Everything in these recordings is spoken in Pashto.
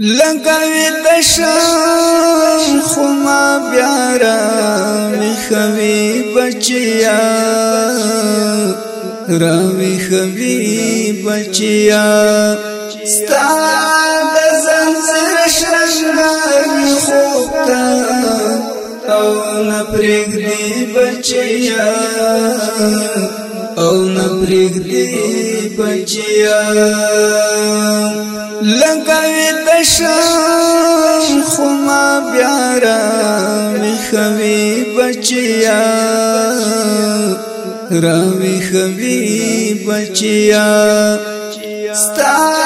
لګوي د شام خو ما بیا را مخوي بچیا را مخوي بچیا ستا د زنجیر شرنګار خوب تا او نه پرېږدي بچیا او پرېږدي بچیا لګوي تشم خو ما بیا را مخوي بچیا راوي خوي بچیا ستا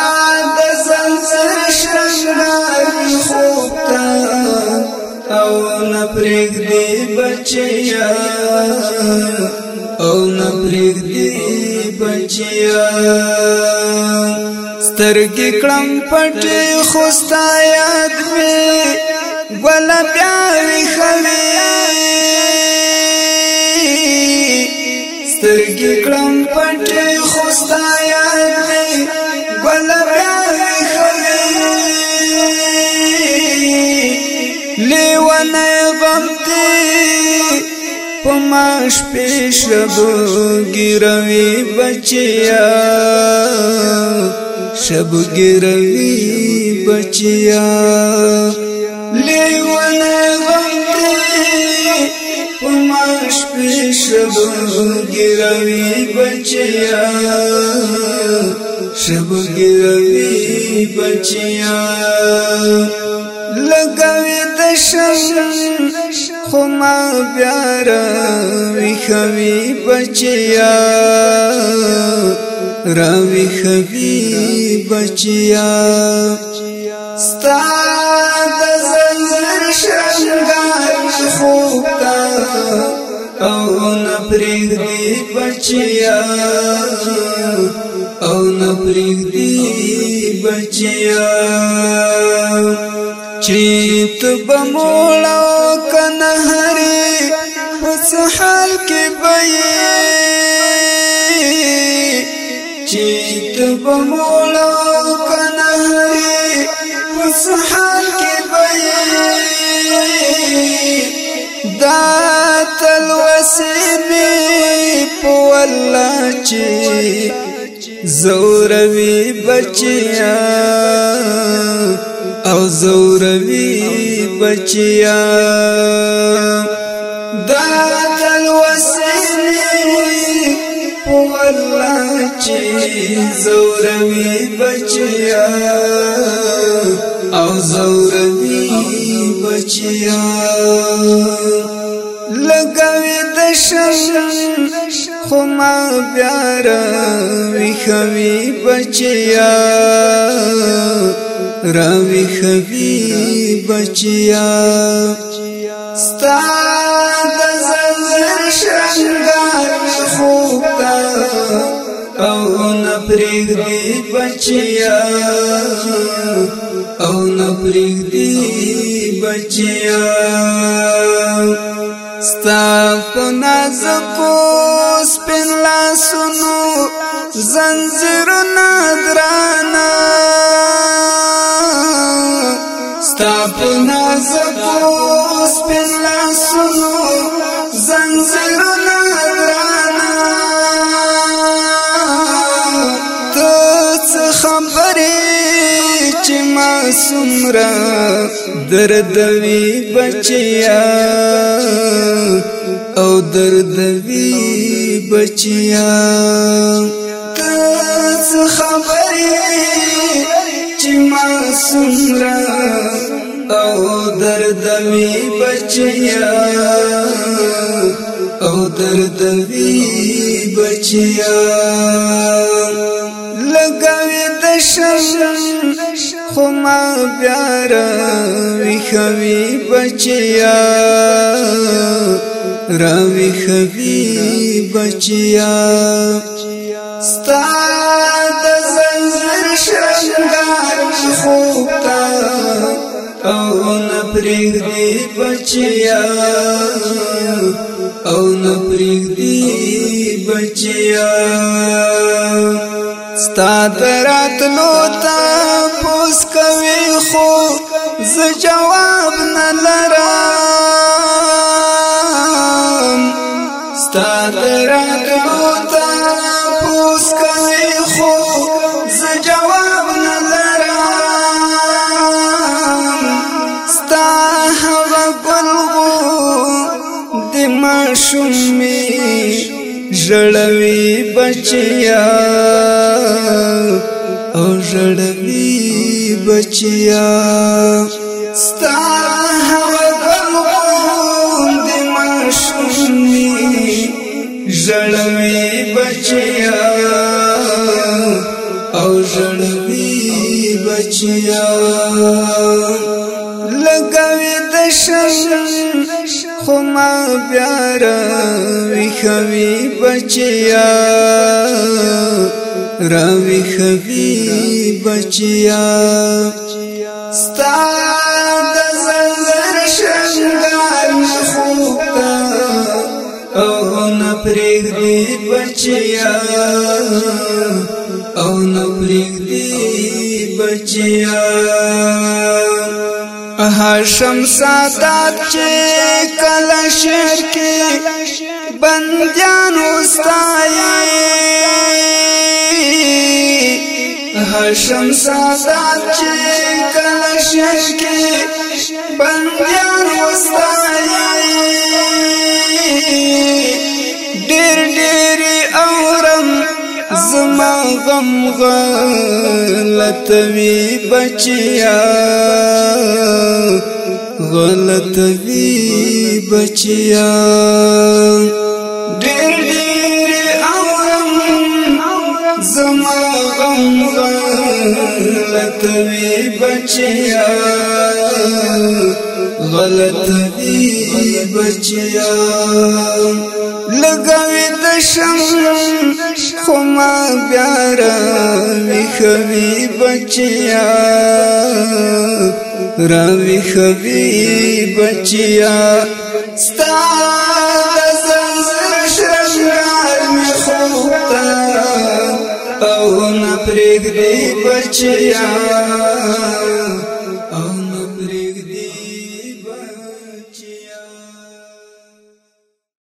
بچیا سترګې کړم پټ خوستا یاد می ګل بیا وی خوي ماش پیش بو گیروی بچیا شب گیروی بچیا لیوانه ماش پیش بو گیروی بچیا شب گیروی بچیا لګوي د شم خو ما پیار وی خوي بچیا راوي خوي بچیا ستا د زنجیر شنګار خو تا او نه پرېږدي بچیا او نه پرېږدي بچیا چې تب مولا کنهري پس حال کې بي چې تب مولا کنهري پس حال کې بي دا تلوسي مي په الله چې زوروي بچيان او زوروي بچیا دا تلوسني والله چې زوروي بچیا او زوروي بچیا لګوي د شمن خو ما پیار وی خوي بچیا راوی خوی بچیا ستا د زلزل شنگار خوب تا او نپریگ دی بچیا او نپریگ دی بچیا ستا په نازکو سپین لاسونو زنجیرونه درانه نازکو سپین لاسونو زنځیرونه ګرانا ته څه خبرې چې ما سمره دردوي بچیا او دردوي بچیا ته څه خبرې چې ما سمره او درد می بچیا او درد وی بچیا لګوي د شم خو ما پیار وی خوي بچیا راوي خوي بچیا ستا پرېږ دې بچیا او نه پرېږ دې بچیا ستاد راتلو ته پوس کوي خو ز جواب نه لرم بچیا او ژړوي بچیا ستا هوا دلغون دی ماشومی ژړوي بچیا او ژړوي بچیا لګوي د شمع خو ما بیا راوي خوي بچیا راوي خوي بچیا ستا د زنګر شنګار مخوتا او نه پرېګ دې بچیا او نه پرېګ دې بچیا هاشم سادات چې کله شهر کې بنديان واستایي هاشم سادات چې کله شهر کې بنديان واستایي زما غم غلطوي بچیا غلطوي بچیا ډېر ډېر اورم زما غم غلطوي بچیا غلطوي بچیا لګوي د شمع خو ما بیا را ویښوي بچیا را ویښوي بچیا ستا او نه پرېږدي بچیا